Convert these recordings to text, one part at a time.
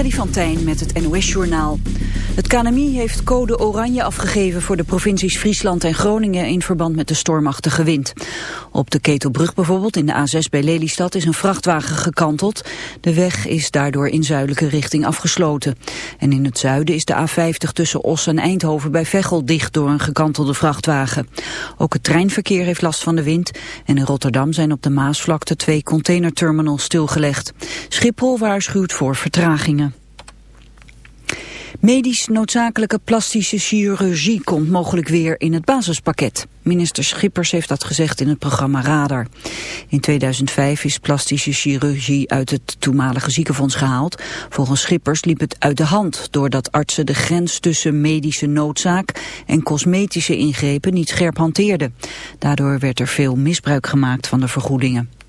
Freddy met het NOS-journaal. Het KNMI heeft code oranje afgegeven voor de provincies Friesland en Groningen in verband met de stormachtige wind. Op de Ketelbrug bijvoorbeeld in de A6 bij Lelystad is een vrachtwagen gekanteld. De weg is daardoor in zuidelijke richting afgesloten. En in het zuiden is de A50 tussen Os en Eindhoven bij Veghel dicht door een gekantelde vrachtwagen. Ook het treinverkeer heeft last van de wind en in Rotterdam zijn op de Maasvlakte twee containerterminals stilgelegd. Schiphol waarschuwt voor vertragingen. Medisch noodzakelijke plastische chirurgie komt mogelijk weer in het basispakket. Minister Schippers heeft dat gezegd in het programma Radar. In 2005 is plastische chirurgie uit het toenmalige ziekenfonds gehaald. Volgens Schippers liep het uit de hand doordat artsen de grens tussen medische noodzaak en cosmetische ingrepen niet scherp hanteerden. Daardoor werd er veel misbruik gemaakt van de vergoedingen.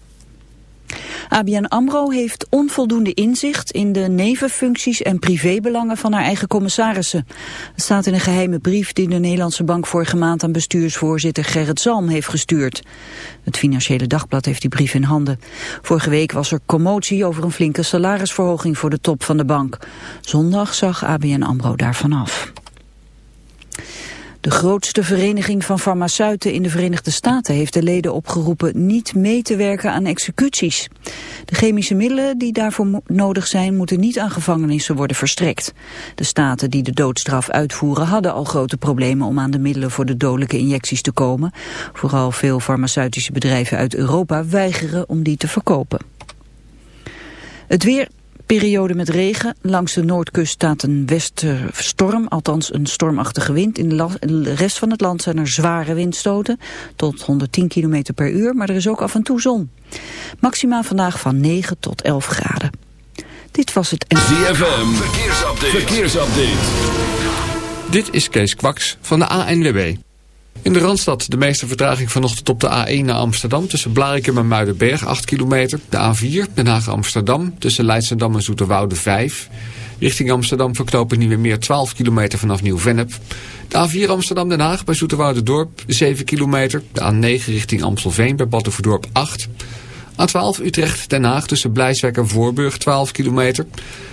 ABN AMRO heeft onvoldoende inzicht in de nevenfuncties en privébelangen van haar eigen commissarissen. Het staat in een geheime brief die de Nederlandse bank vorige maand aan bestuursvoorzitter Gerrit Zalm heeft gestuurd. Het Financiële Dagblad heeft die brief in handen. Vorige week was er commotie over een flinke salarisverhoging voor de top van de bank. Zondag zag ABN AMRO daarvan af. De grootste vereniging van farmaceuten in de Verenigde Staten heeft de leden opgeroepen niet mee te werken aan executies. De chemische middelen die daarvoor nodig zijn moeten niet aan gevangenissen worden verstrekt. De staten die de doodstraf uitvoeren hadden al grote problemen om aan de middelen voor de dodelijke injecties te komen. Vooral veel farmaceutische bedrijven uit Europa weigeren om die te verkopen. Het weer, Periode met regen. Langs de noordkust staat een westerstorm, althans een stormachtige wind. In de rest van het land zijn er zware windstoten, tot 110 km per uur, maar er is ook af en toe zon. Maxima vandaag van 9 tot 11 graden. Dit was het... ZFM, verkeersupdate. verkeersupdate. Dit is Kees Kwaks van de ANWB. In de Randstad de meeste vertraging vanochtend op de A1 naar Amsterdam... tussen Blarikum en Muidenberg, 8 kilometer. De A4, Den Haag-Amsterdam, tussen Leidschendam en Zoeterwoude, 5. Richting Amsterdam verknopen niet meer 12 kilometer vanaf Nieuw-Vennep. De A4 Amsterdam-Den Haag bij Zoeterwoude-dorp, 7 kilometer. De A9 richting Amstelveen bij Battenverdorp, 8 A12 Utrecht-Den Haag tussen Blijswijk en Voorburg, 12 kilometer.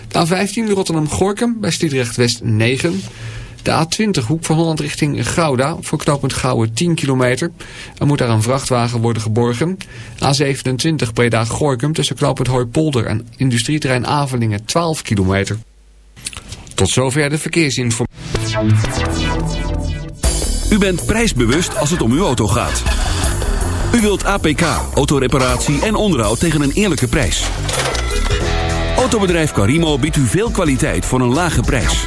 De A15 Rotterdam-Gorkum bij Stiedrecht-West, 9 de A20 Hoek van Holland richting Gouda voor knooppunt Gouwen 10 kilometer. Er moet daar een vrachtwagen worden geborgen. A27 Breda-Gorkum tussen knooppunt Hooipolder en industrieterrein Avelingen 12 kilometer. Tot zover de verkeersinformatie. U bent prijsbewust als het om uw auto gaat. U wilt APK, autoreparatie en onderhoud tegen een eerlijke prijs. Autobedrijf Carimo biedt u veel kwaliteit voor een lage prijs.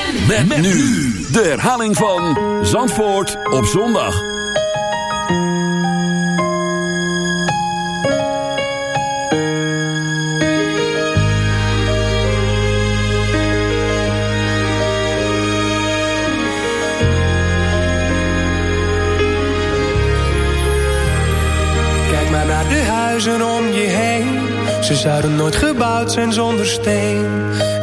Met, met nu de herhaling van Zandvoort op zondag. Kijk maar naar de huizen om je heen. Ze zouden nooit gebouwd zijn zonder steen.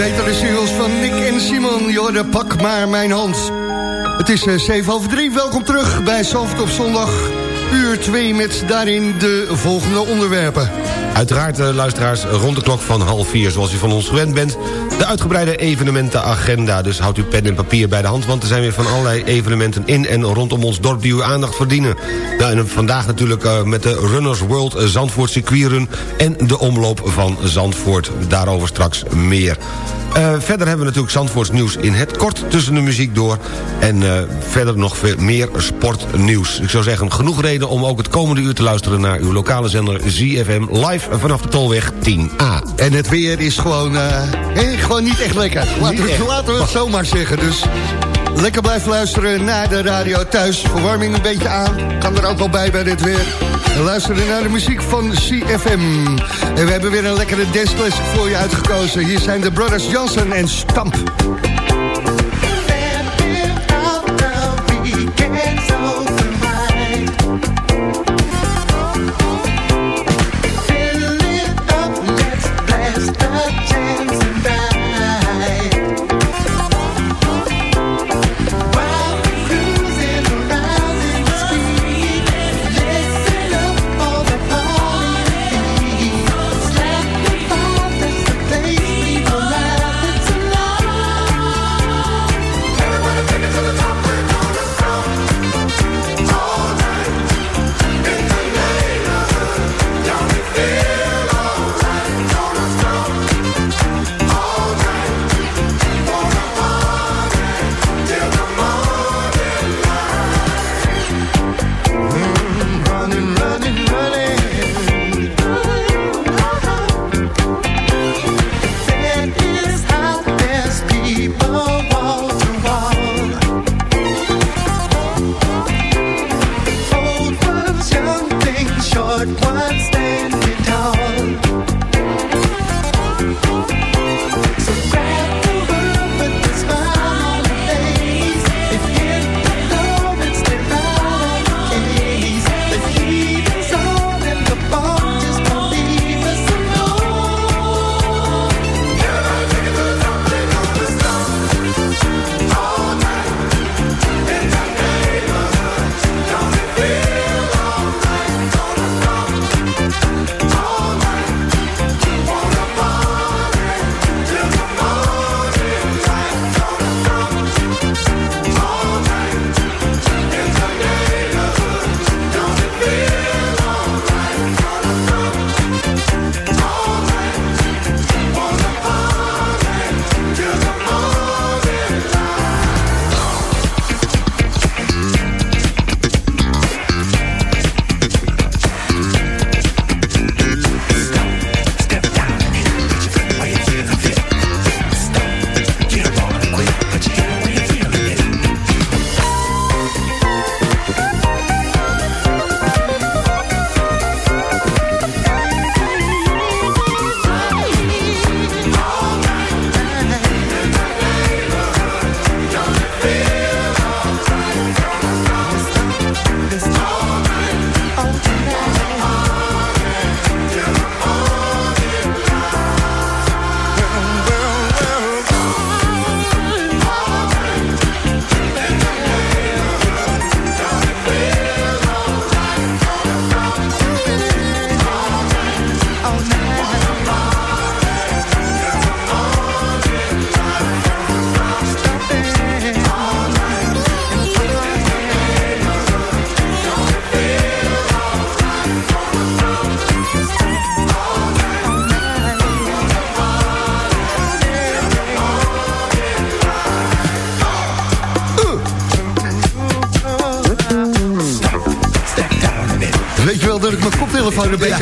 Betere singles van Nick en Simon. Jorde, pak maar mijn hand. Het is eh, 7 over 3. Welkom terug bij Zalvert op zondag. Uur 2 met daarin de volgende onderwerpen. Uiteraard, eh, luisteraars, rond de klok van half vier, zoals u van ons gewend bent... de uitgebreide evenementenagenda. Dus houdt uw pen en papier bij de hand... want er zijn weer van allerlei evenementen in en rondom ons dorp... die uw aandacht verdienen. Nou, en vandaag natuurlijk eh, met de Runners World Zandvoort Circuitrun... en de omloop van Zandvoort. Daarover straks meer. Eh, verder hebben we natuurlijk Zandvoorts nieuws in het kort tussen de muziek door. En eh, verder nog veel meer sportnieuws. Ik zou zeggen, genoeg reden om ook het komende uur te luisteren... naar uw lokale zender ZFM live vanaf de Tolweg 10A. En het weer is gewoon, eh, eh, gewoon niet echt lekker. Laten, we, laten we het zo maar zeggen. Dus lekker blijven luisteren naar de radio thuis. Verwarming een beetje aan. Kan er ook wel bij bij dit weer. En luisteren naar de muziek van CFM. En we hebben weer een lekkere dance voor je uitgekozen. Hier zijn de Brothers Johnson en Stamp.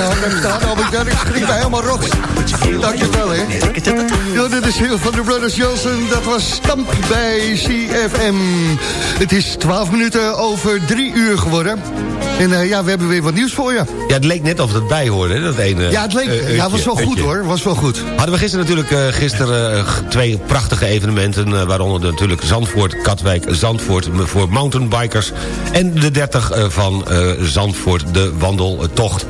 Had staan. Albert-Jan, ik schrik mij helemaal rot. Dankjewel, hè. Ja, dit is heel van de Brothers Johnson. Dat was Stamp bij CFM. Het is 12 minuten over 3 uur geworden. En uh, ja, we hebben weer wat nieuws voor je. Ja, het leek net of het bij hoorde, dat ene... Ja, het leek, uh, ja, was wel goed hoor, was wel goed. Hadden we gisteren natuurlijk uh, gisteren twee prachtige evenementen... waaronder natuurlijk Zandvoort, Katwijk, Zandvoort voor mountainbikers... en de 30 van Zandvoort, de wandeltocht.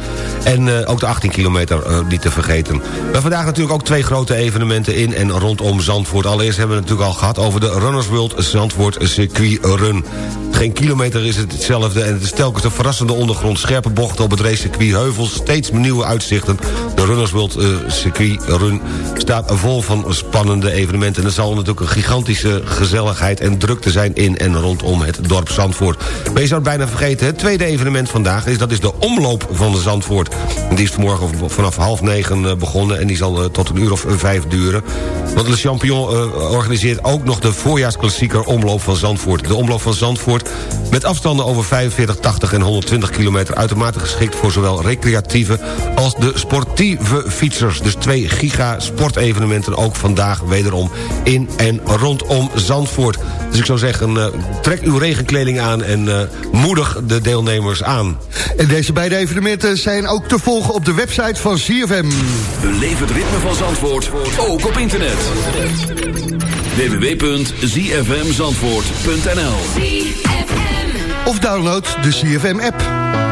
En ook de 18 kilometer niet te vergeten. Maar vandaag natuurlijk ook twee grote evenementen in en rondom Zandvoort. Allereerst hebben we het natuurlijk al gehad over de Runners World Zandvoort Circuit Run. Geen kilometer is het hetzelfde en het is telkens een verrassende ondergrond. Scherpe bochten op het racecircuit, heuvels, steeds nieuwe uitzichten. De Runners World uh, Circuit Run staat vol van spannende evenementen. En er zal natuurlijk een gigantische gezelligheid en drukte zijn in en rondom het dorp Zandvoort. Maar je zou het bijna vergeten, het tweede evenement vandaag is, dat is de omloop van de Zandvoort. Die is vanmorgen vanaf half negen eh, begonnen en die zal uh, tot een uur of vijf duren. Want Le Champion organiseert ook nog de voorjaarsklassieker omloop van Zandvoort. De omloop van Zandvoort met afstanden over 45, 80 en 120 kilometer... uitermate geschikt voor zowel recreatieve als de sportieve fietsers. Dus twee giga sportevenementen ook vandaag wederom in en rondom Zandvoort. Dus ik zou zeggen, uh, trek uw regenkleding aan en uh, moedig de deelnemers aan. En deze beide evenementen zijn ook te volgen op de website van CFM. Beleef het ritme van Zandvoort, ook op internet. www.zfmzandvoort.nl Of download de CFM-app.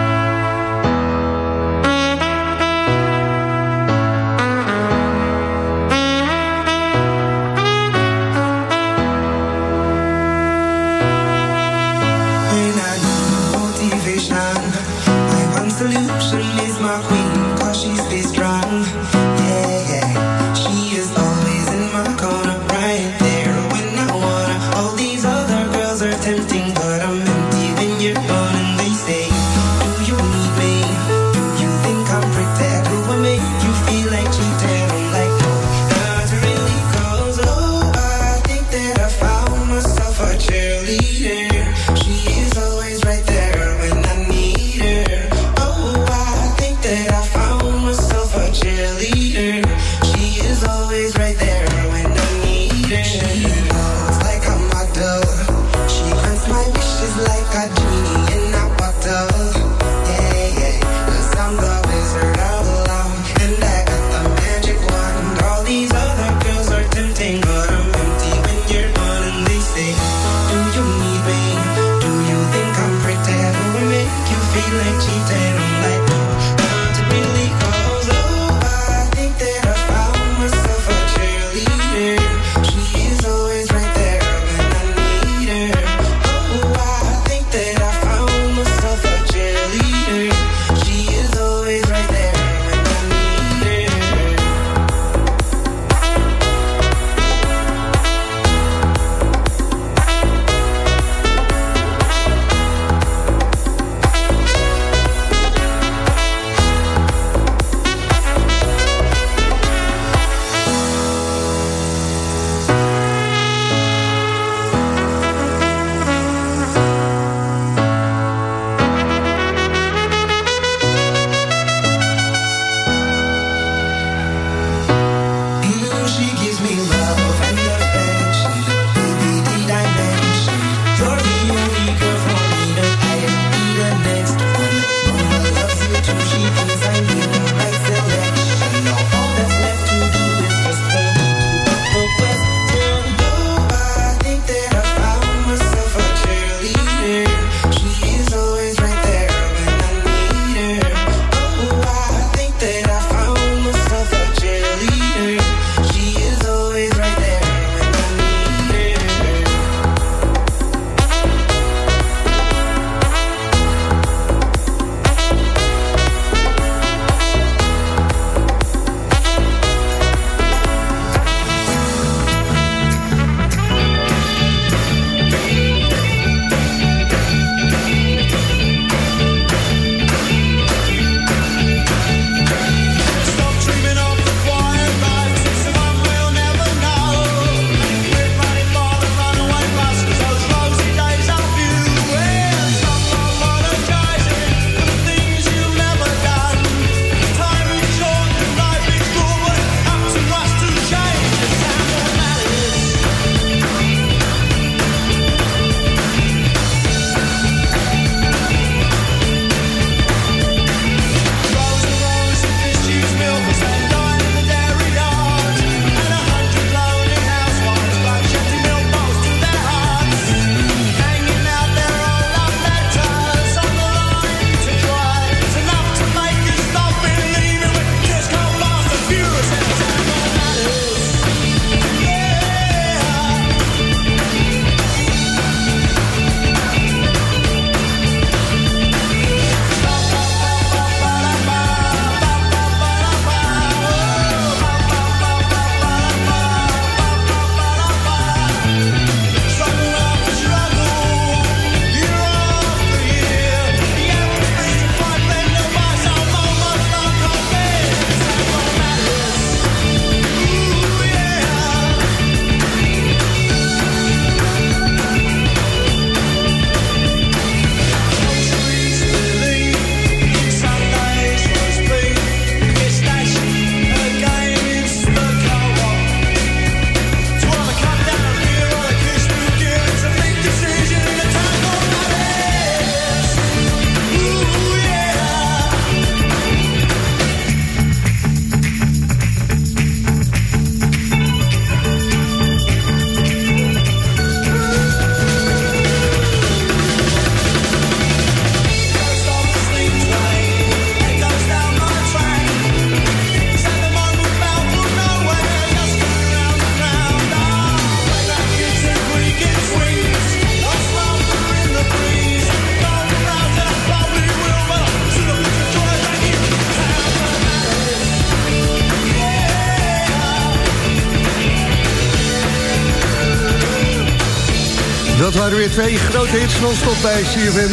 Dat waren weer twee grote hits non-stop bij CFM.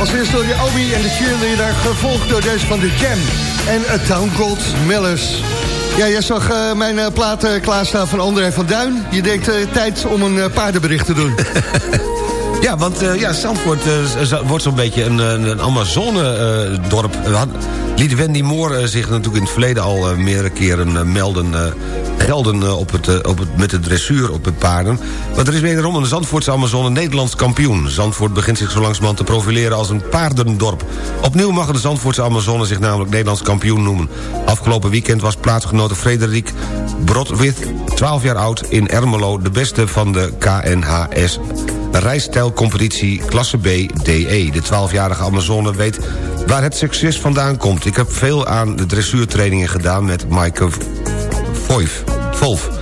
Als eerste door de Obi en de cheerleader, gevolgd door deze van de Jam en A Town Gold Mellers. Ja, jij zag uh, mijn uh, plaat uh, klaarstaan van André van Duin. Je denkt tijd om een paardenbericht te doen. ja, want ja, Zandvoort wordt zo'n beetje een, een Amazone-dorp. Liet Wendy Moore zich natuurlijk in het verleden al meerdere keren melden gelden eh, op het, eh, op het, met de dressuur op het paarden. Maar er is wederom een Zandvoortse Amazone Nederlands kampioen. Zandvoort begint zich zo langzamerhand te profileren als een paardendorp. Opnieuw mag de Zandvoortse Amazone zich namelijk Nederlands kampioen noemen. Afgelopen weekend was plaatsgenote Frederik Brodwith, 12 jaar oud, in Ermelo... de beste van de KNHS rijstijlcompetitie klasse B DE. De 12-jarige Amazone weet waar het succes vandaan komt. Ik heb veel aan de dressuurtrainingen gedaan met Maaike Voif. Volf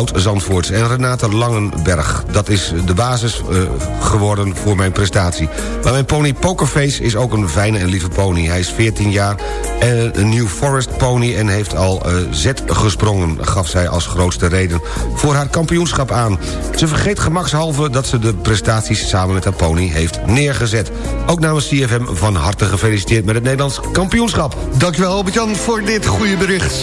oud-Zandvoorts. En Renate Langenberg. Dat is de basis uh, geworden voor mijn prestatie. Maar mijn pony Pokerface is ook een fijne en lieve pony. Hij is 14 jaar en een New Forest pony... en heeft al uh, Z gesprongen, gaf zij als grootste reden... voor haar kampioenschap aan. Ze vergeet gemakshalve dat ze de prestaties samen met haar pony heeft neergezet. Ook namens CFM van harte gefeliciteerd met het Nederlands kampioenschap. Dankjewel Albert-Jan voor dit goede bericht.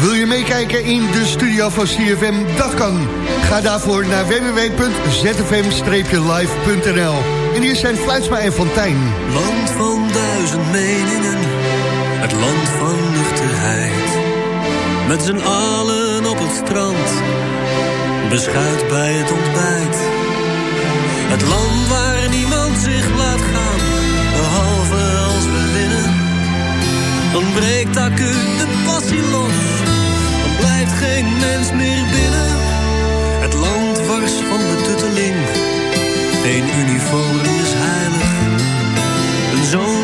Wil je meekijken in de studio van CFM? Dat kan. Ga daarvoor naar www.zfm-live.nl En hier zijn Fluitsma en Fontijn. Land van duizend meningen, het land van nuchterheid. Met z'n allen op het strand, beschuit bij het ontbijt. Het land waar niemand zich laat gaan, behalve als we winnen. Dan breekt acuut de passie los blijft geen mens meer binnen. Het land wars van betutteling. Geen uniform is heilig. Een zoon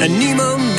en niemand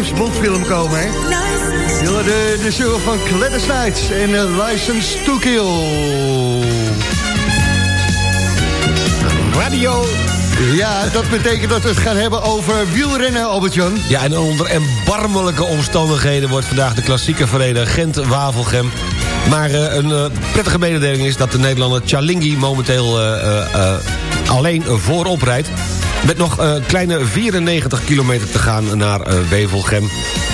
James Bond film komen, hè? De, de show van Gladys Knight en uh, License to Kill. Radio ja, dat betekent dat we het gaan hebben over wielrennen, Albert-Jan. Ja, en onder erbarmelijke omstandigheden wordt vandaag de klassieke verreden Gent-Wavelgem. Maar uh, een uh, prettige mededeling is dat de Nederlander Chalingi momenteel uh, alleen voorop rijdt. Met nog een uh, kleine 94 kilometer te gaan naar uh, Wevelgem.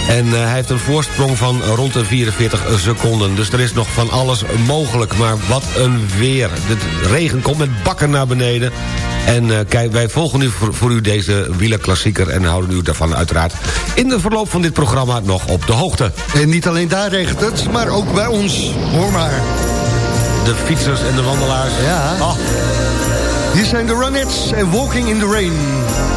En uh, hij heeft een voorsprong van rond de 44 seconden. Dus er is nog van alles mogelijk. Maar wat een weer. De regen komt met bakken naar beneden. En kijk, wij volgen nu voor, voor, u deze wielerklassieker... en houden u daarvan uiteraard in de verloop van dit programma nog op de hoogte. En niet alleen daar regent het, maar ook bij ons. Hoor maar. De fietsers en de wandelaars. Ja. Oh. Hier zijn de Runettes en Walking in the Rain.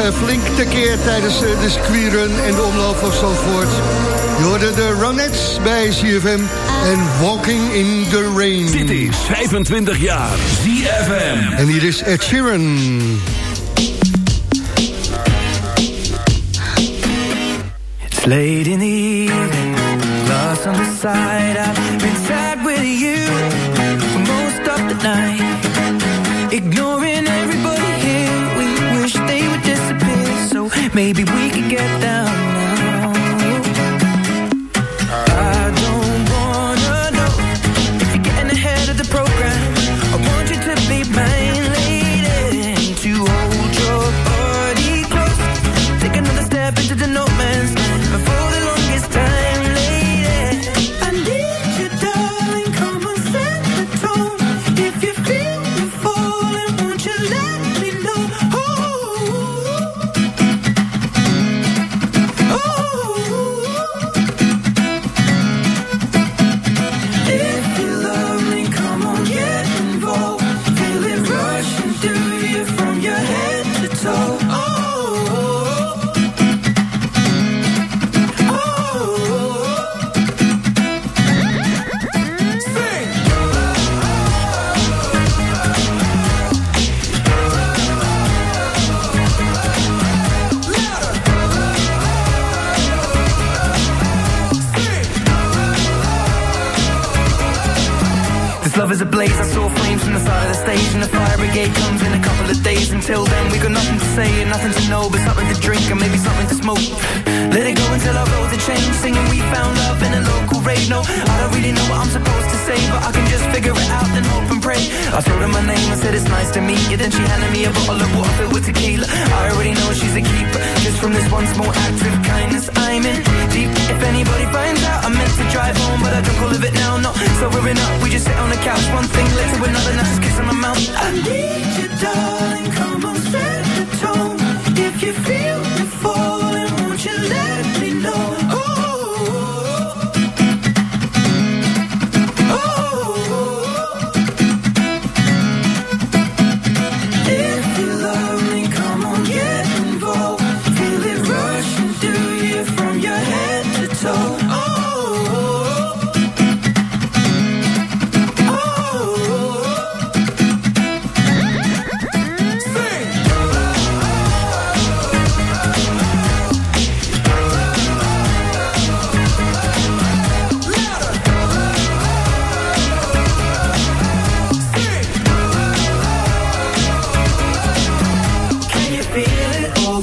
Flink tekeer tijdens de squirun en de omloop van Zandvoort. Je hoorde de Ronettes bij CFM en Walking in the Rain. Dit is 25 jaar ZFM. En hier is Ed Sheeran. It's late in the evening, glass on the side. I've been sad with you for most of the night. Ignoring everybody maybe we could get down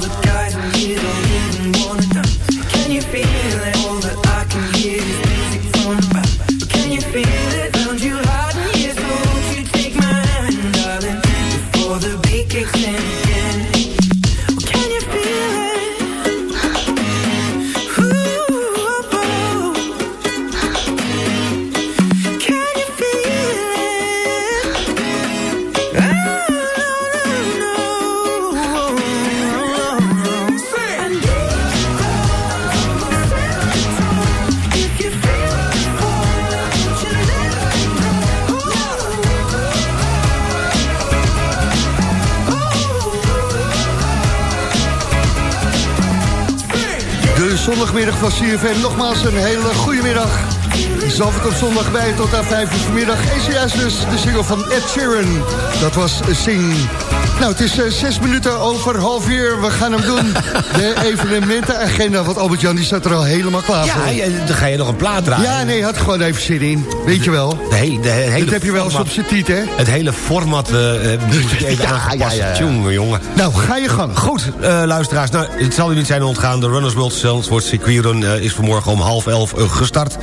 van CFM. Nogmaals een hele goede middag. Zalvert op zondag bij tot aan 5 uur vanmiddag. En zojuist dus de single van Ed Sheeran. Dat was Sing. Nou, het is uh, zes minuten over half uur. We gaan hem doen. De evenementenagenda. Want Albert-Jan die staat er al helemaal klaar ja, voor. Ja, dan ga je nog een plaat draaien. Ja, nee, had gewoon even zin in. Weet je wel. De, he de hele Dat heb je wel eens op z'n tiet, hè? Het hele format uh, moet je even ja, aangepast. Ja, ja, Tjonge, jongen. Nou, ga je gang. Goed, uh, luisteraars. Nou, het zal u niet zijn ontgaan. De Runners World Salesforce Circuitrun uh, is vanmorgen om half elf gestart.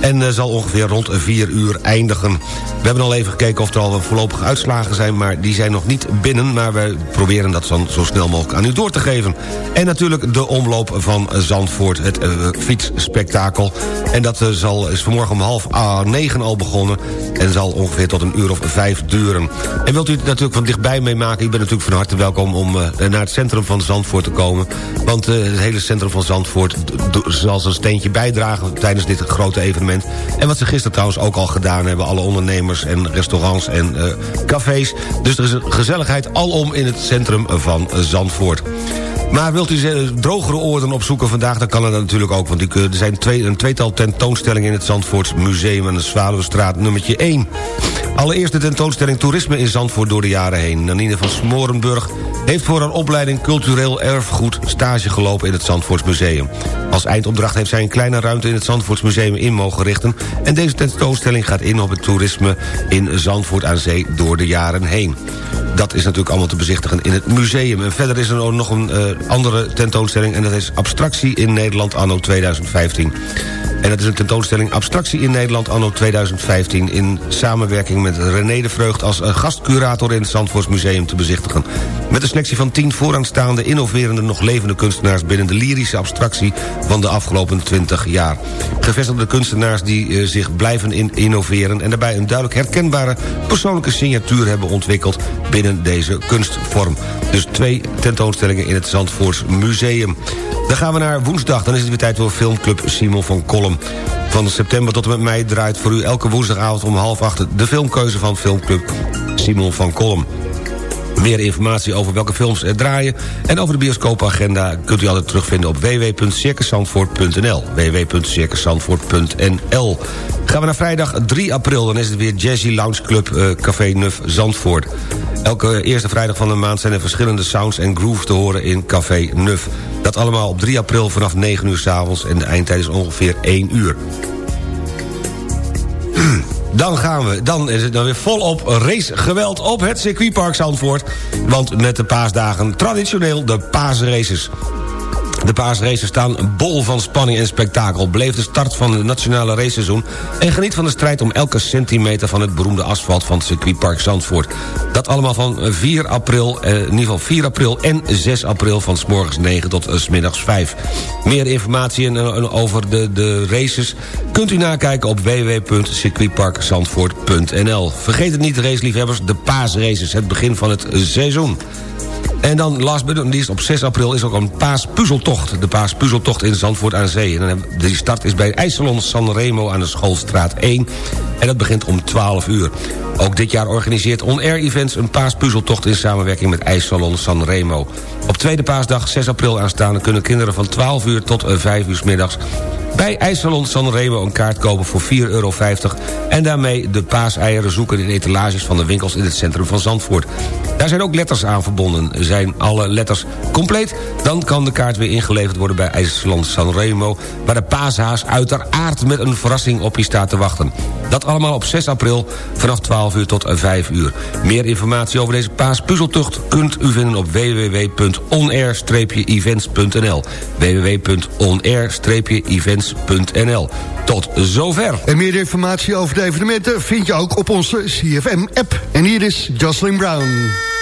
En zal ongeveer rond vier uur eindigen. We hebben al even gekeken of er al voorlopige uitslagen zijn... maar die zijn nog niet binnen. Maar we proberen dat dan zo snel mogelijk aan u door te geven. En natuurlijk de omloop van Zandvoort, het uh, fietsspektakel. En dat uh, zal, is vanmorgen om half negen al begonnen... en zal ongeveer tot een uur of vijf duren. En wilt u het natuurlijk van dichtbij meemaken... u bent natuurlijk van harte welkom om uh, naar het centrum van Zandvoort te komen. Want het hele centrum van Zandvoort zal zijn steentje bijdragen... tijdens dit grote evenement. En wat ze gisteren trouwens ook al gedaan hebben... alle ondernemers en restaurants en cafés. Dus er is een gezelligheid alom in het centrum van Zandvoort. Maar wilt u drogere oorden opzoeken vandaag, dan kan het natuurlijk ook. Want er zijn twee, een tweetal tentoonstellingen in het Zandvoorts Museum... aan de Zwaluwenstraat nummertje 1. Allereerst de tentoonstelling Toerisme in Zandvoort door de jaren heen. Nanine van Smorenburg heeft voor haar opleiding cultureel erfgoed stage gelopen in het Zandvoortsmuseum. Als eindopdracht heeft zij een kleine ruimte in het Zandvoortsmuseum in mogen richten... en deze tentoonstelling gaat in op het toerisme in Zandvoort aan Zee door de jaren heen. Dat is natuurlijk allemaal te bezichtigen in het museum. En verder is er nog een uh, andere tentoonstelling... en dat is Abstractie in Nederland anno 2015. En dat is een tentoonstelling Abstractie in Nederland anno 2015... in samenwerking met René de Vreugd als gastcurator in het Zandvoortsmuseum te bezichtigen. Met een selectie van tien vooraanstaande, innoverende, nog levende kunstenaars... binnen de lyrische abstractie van de afgelopen 20 jaar. Gevestigde kunstenaars die uh, zich blijven in innoveren... en daarbij een duidelijk herkenbare persoonlijke signatuur hebben ontwikkeld... binnen deze kunstvorm. Dus twee tentoonstellingen in het Zandvoorts Museum. Dan gaan we naar woensdag, dan is het weer tijd voor filmclub Simon van Kolm. Van september tot en met mei draait voor u elke woensdagavond om half acht... de filmkeuze van filmclub Simon van Kolm. Meer informatie over welke films er draaien... en over de bioscoopagenda kunt u altijd terugvinden op www.circusandvoort.nl www.circusandvoort.nl Gaan we naar vrijdag 3 april, dan is het weer Jazzy Lounge Club uh, Café Nuf Zandvoort. Elke eerste vrijdag van de maand zijn er verschillende sounds en grooves te horen in Café Nuf. Dat allemaal op 3 april vanaf 9 uur s'avonds en de eindtijd is ongeveer 1 uur. Dan gaan we, dan is het dan weer volop racegeweld op het circuitpark Zandvoort. Want met de paasdagen traditioneel de paasraces. De paasraces staan bol van spanning en spektakel. Bleef de start van het nationale raceseizoen... en geniet van de strijd om elke centimeter van het beroemde asfalt van het circuitpark Zandvoort. Dat allemaal van 4 april, eh, in ieder geval 4 april en 6 april... van s morgens 9 tot s middags 5. Meer informatie over de, de races kunt u nakijken op www.circuitparkzandvoort.nl. Vergeet het niet, raceliefhebbers, de paasraces, het begin van het seizoen. En dan last but not least, op 6 april is ook een paaspuzzeltocht. De paaspuzzeltocht in Zandvoort aan Zee. En die start is bij IJsselon Sanremo aan de Schoolstraat 1. En dat begint om 12 uur. Ook dit jaar organiseert On Air Events een paaspuzzeltocht... in samenwerking met IJssalon Sanremo. Op tweede paasdag, 6 april aanstaande... kunnen kinderen van 12 uur tot 5 uur s middags bij IJssalon Sanremo een kaart kopen voor 4,50 euro... en daarmee de paaseieren zoeken in etalages van de winkels... in het centrum van Zandvoort. Daar zijn ook letters aan verbonden. Zijn alle letters compleet, dan kan de kaart weer ingeleverd worden... bij IJssalon Sanremo, waar de paashaas uiteraard met een verrassing op je staat te wachten. Dat allemaal op 6 april vanaf 12 uur tot 5 uur. Meer informatie over deze paaspuzzeltocht kunt u vinden op www.onair-events.nl www.onair-events tot zover. En meer informatie over de evenementen vind je ook op onze CFM-app. En hier is Jocelyn Brown.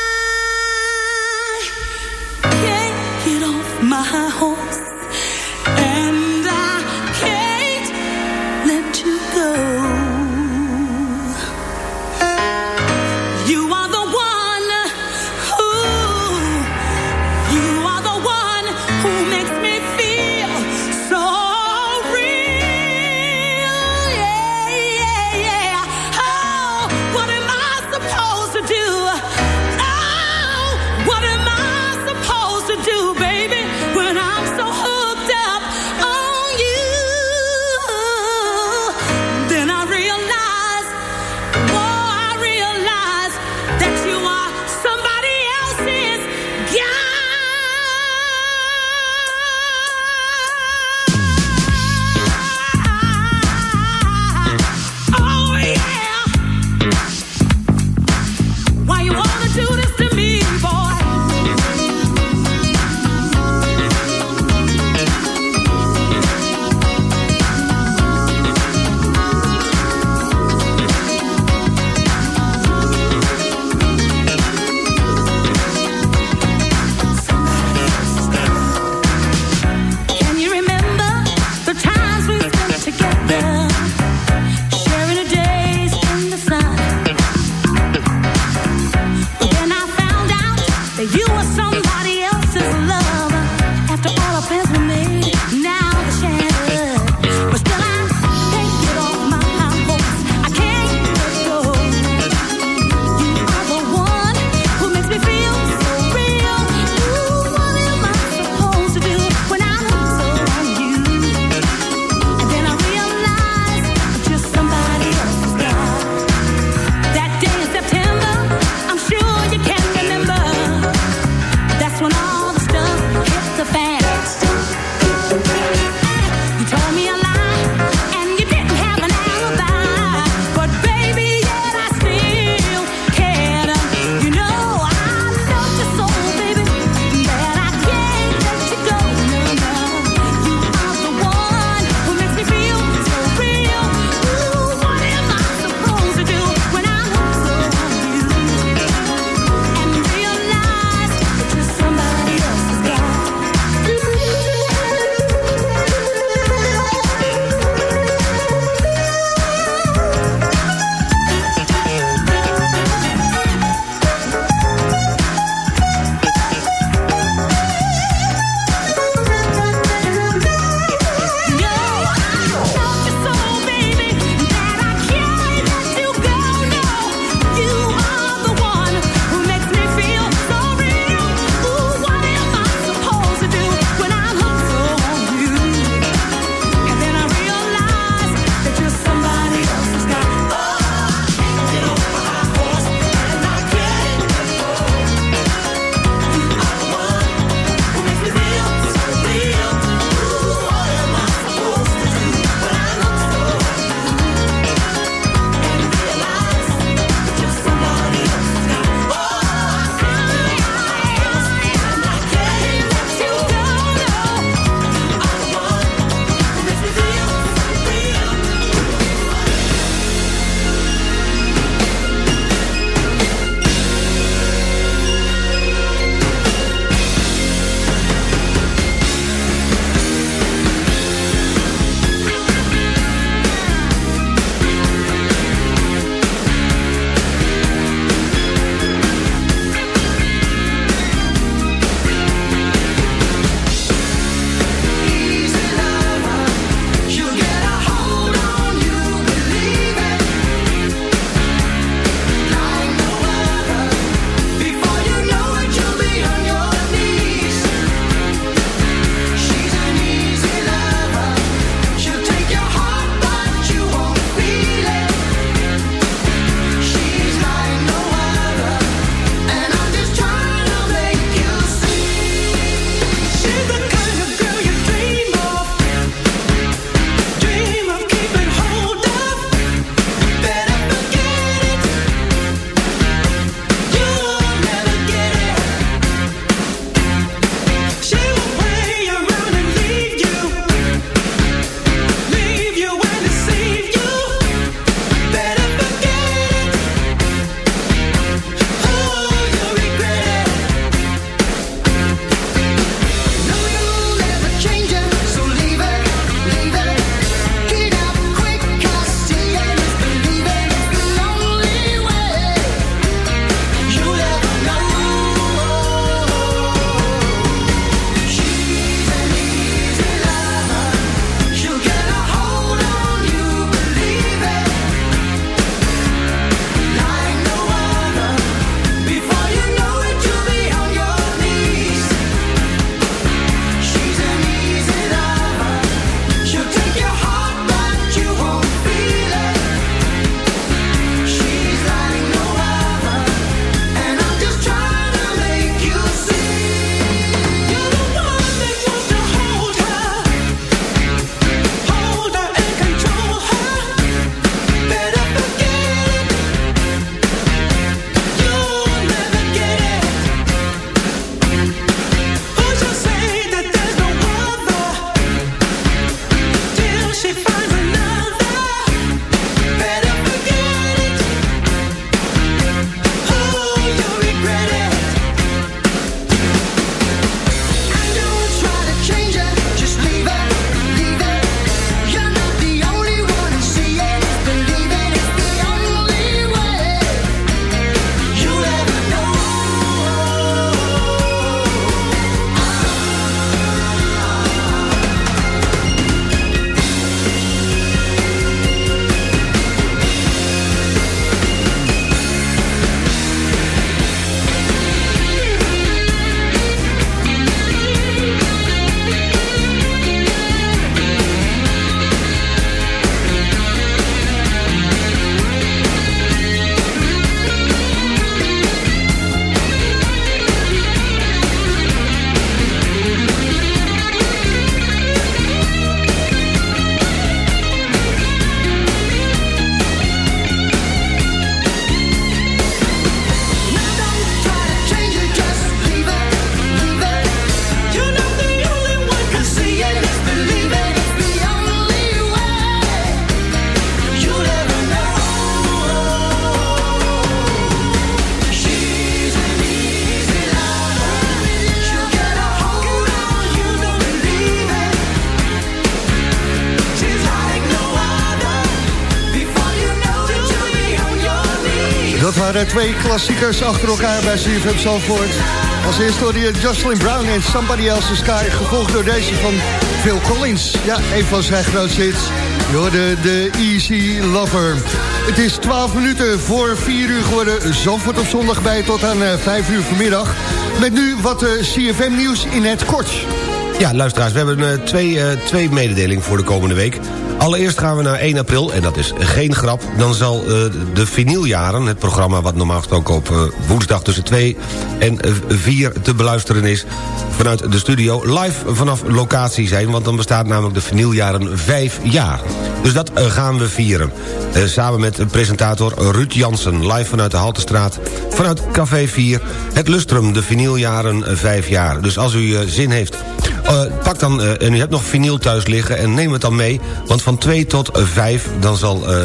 Twee klassiekers achter elkaar bij CFM Zandvoort. Als eerste hoorde je Jocelyn Brown en Somebody Else's Sky... gevolgd door deze van Phil Collins. Ja, een van zijn grootste hits. Je hoorde de Easy Lover. Het is 12 minuten voor 4 uur geworden. Zandvoort op zondag bij tot aan 5 eh, uur vanmiddag. Met nu wat eh, CFM-nieuws in het kort. Ja, luisteraars, we hebben uh, twee, twee mededelingen voor de komende week. Allereerst gaan we naar 1 april, en dat is geen grap... dan zal uh, de vinyljaren, het programma wat normaal gesproken op uh, woensdag tussen 2 en 4 te beluisteren is... vanuit de studio live vanaf locatie zijn... want dan bestaat namelijk de vinyljaren 5 jaar. Dus dat gaan we vieren. samen met presentator Ruud Jansen, live vanuit de Haltestraat... vanuit Café 4, het Lustrum, de vinyljaren 5 jaar. Dus als u zin heeft uh, pak dan, uh, en u hebt nog vinyl thuis liggen en neem het dan mee. Want van 2 tot 5 dan zal uh,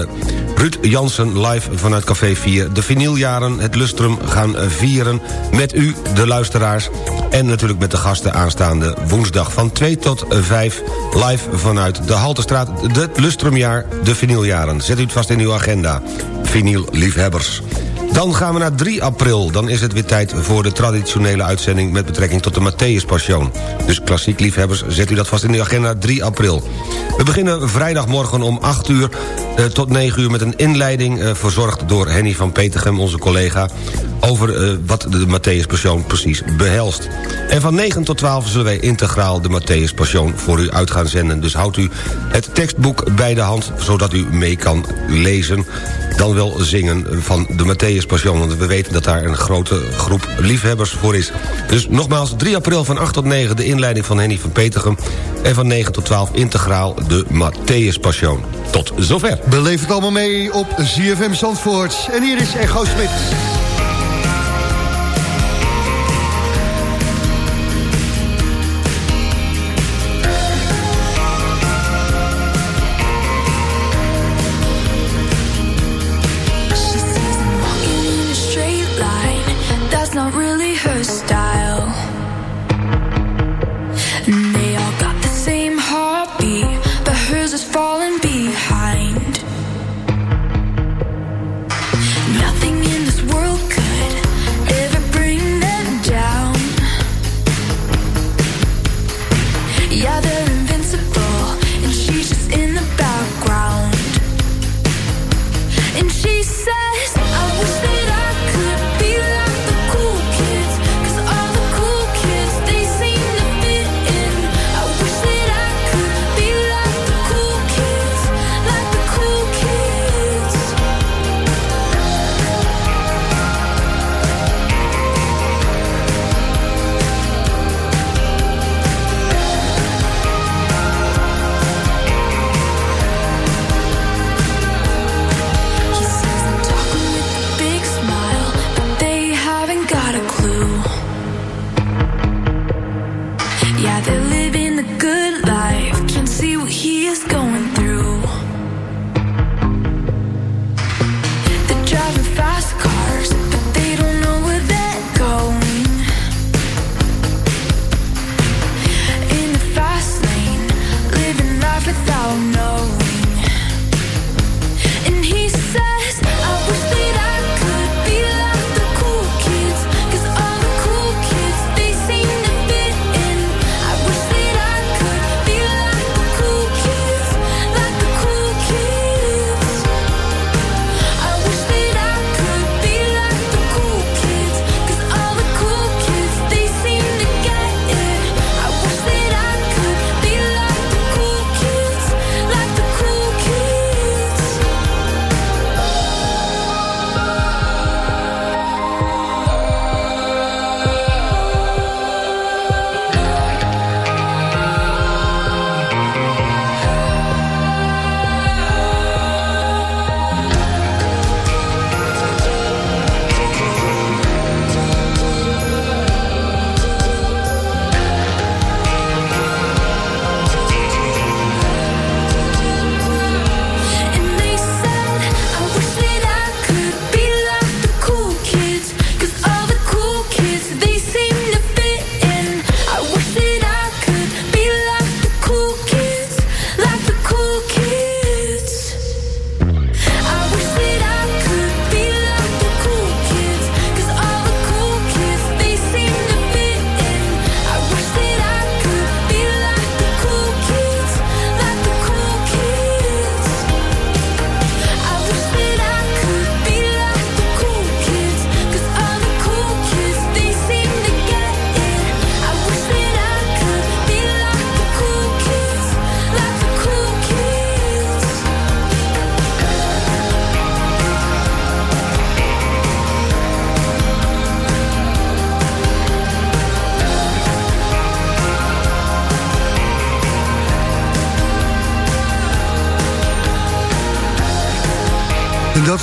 Ruud Jansen live vanuit Café 4... de vinyljaren, het lustrum gaan vieren met u, de luisteraars... en natuurlijk met de gasten aanstaande woensdag van 2 tot 5... live vanuit de Haltestraat, het lustrumjaar, de vinyljaren. Zet u het vast in uw agenda, vinyl-liefhebbers. Dan gaan we naar 3 april. Dan is het weer tijd voor de traditionele uitzending... met betrekking tot de Matthäus Passion. Dus klassiek liefhebbers, zet u dat vast in uw agenda 3 april. We beginnen vrijdagmorgen om 8 uur eh, tot 9 uur... met een inleiding eh, verzorgd door Henny van Petergem, onze collega... over eh, wat de Matthäus Passion precies behelst. En van 9 tot 12 zullen wij integraal de Matthäus Passion voor u uit gaan zenden. Dus houdt u het tekstboek bij de hand... zodat u mee kan lezen dan wel zingen van de Matthäus Want we weten dat daar een grote groep liefhebbers voor is. Dus nogmaals, 3 april van 8 tot 9 de inleiding van Henny van Petergem. En van 9 tot 12 integraal de Matthäus Passion. Tot zover. Beleef het allemaal mee op ZFM Zandvoort. En hier is Echo Smit.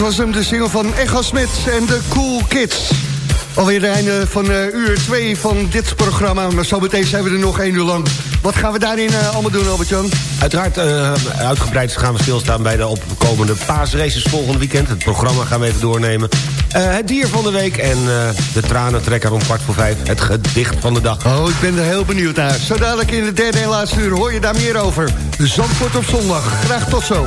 Was hem, de single van Echo Smit en de Cool Kids. Alweer het einde van uh, uur 2 van dit programma. Maar zo meteen zijn we er nog één uur lang. Wat gaan we daarin uh, allemaal doen, Albert-Jan? Uiteraard uh, uitgebreid gaan we stilstaan bij de opkomende paasraces volgende weekend. Het programma gaan we even doornemen. het dier van de week en de tranentrekker om kwart voor vijf. Het gedicht van de dag. Oh, ik ben er heel benieuwd naar. Zo dadelijk in de derde en laatste uur hoor je daar meer over. Zandvoort op zondag. Graag tot zo.